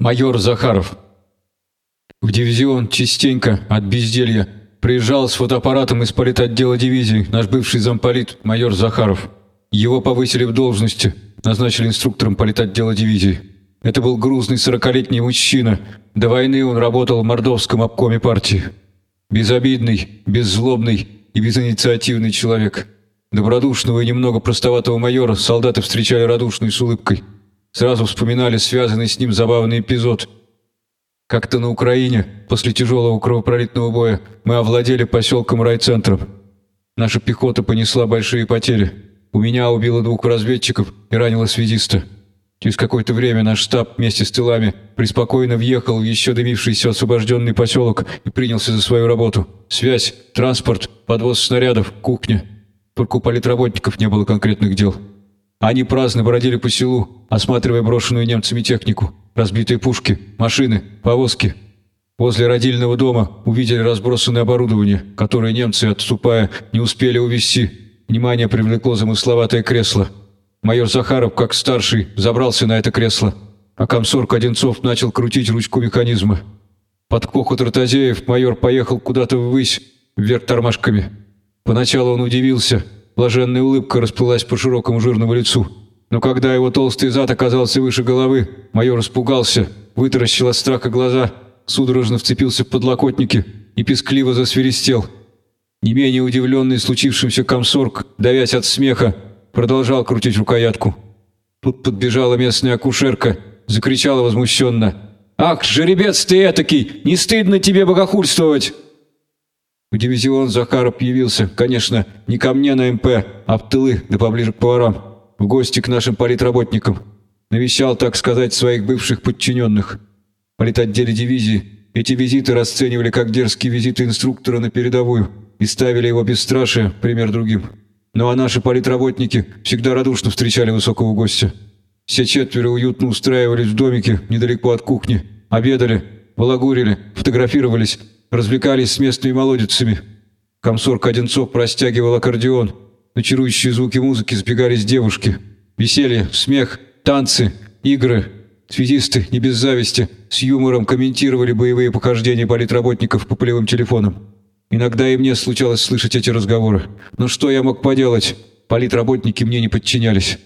Майор Захаров. В дивизион частенько от безделья приезжал с фотоаппаратом из политотдела дивизии наш бывший замполит майор Захаров. Его повысили в должности, назначили инструктором политотдела дивизии. Это был грузный сорокалетний мужчина. До войны он работал в мордовском обкоме партии. Безобидный, беззлобный и безинициативный человек. Добродушного и немного простоватого майора солдаты встречали радушно и с улыбкой. Сразу вспоминали связанный с ним забавный эпизод. Как-то на Украине, после тяжелого кровопролитного боя, мы овладели поселком райцентром. Наша пехота понесла большие потери. У меня убило двух разведчиков и ранило связиста. Через какое-то время наш штаб вместе с тылами преспокойно въехал в еще дымившийся освобожденный поселок и принялся за свою работу. Связь, транспорт, подвоз снарядов, кухня. Только у политработников не было конкретных дел. Они праздно бродили по селу, осматривая брошенную немцами технику, разбитые пушки, машины, повозки. Возле родильного дома увидели разбросанное оборудование, которое немцы, отступая, не успели увезти. Внимание привлекло замысловатое кресло. Майор Захаров, как старший, забрался на это кресло, а комсорг Одинцов начал крутить ручку механизма. Под кохот ротозеев майор поехал куда-то ввысь, вверх тормашками. Поначалу он удивился – Блаженная улыбка расплылась по широкому жирному лицу. Но когда его толстый зад оказался выше головы, майор испугался, вытаращил от страха глаза, судорожно вцепился в подлокотники и пескливо засверистел. Не менее удивленный случившимся комсорг, давясь от смеха, продолжал крутить рукоятку. Тут подбежала местная акушерка, закричала возмущенно. «Ах, жеребец ты этакий! Не стыдно тебе богохульствовать!» В дивизион Захаров явился, конечно, не ко мне на МП, а в тылы, да поближе к поварам, в гости к нашим политработникам. Навещал, так сказать, своих бывших подчиненных. В политотделе дивизии эти визиты расценивали как дерзкие визиты инструктора на передовую и ставили его бесстрашие, пример другим. Ну а наши политработники всегда радушно встречали высокого гостя. Все четверо уютно устраивались в домике недалеко от кухни, обедали, балагурили, фотографировались, развлекались с местными молодицами. Комсорг Одинцов простягивал аккордеон. На чарующие звуки музыки сбегались девушки. Веселье, смех, танцы, игры. Связисты, не без зависти, с юмором комментировали боевые похождения политработников по полевым телефонам. Иногда и мне случалось слышать эти разговоры. Но что я мог поделать? Политработники мне не подчинялись.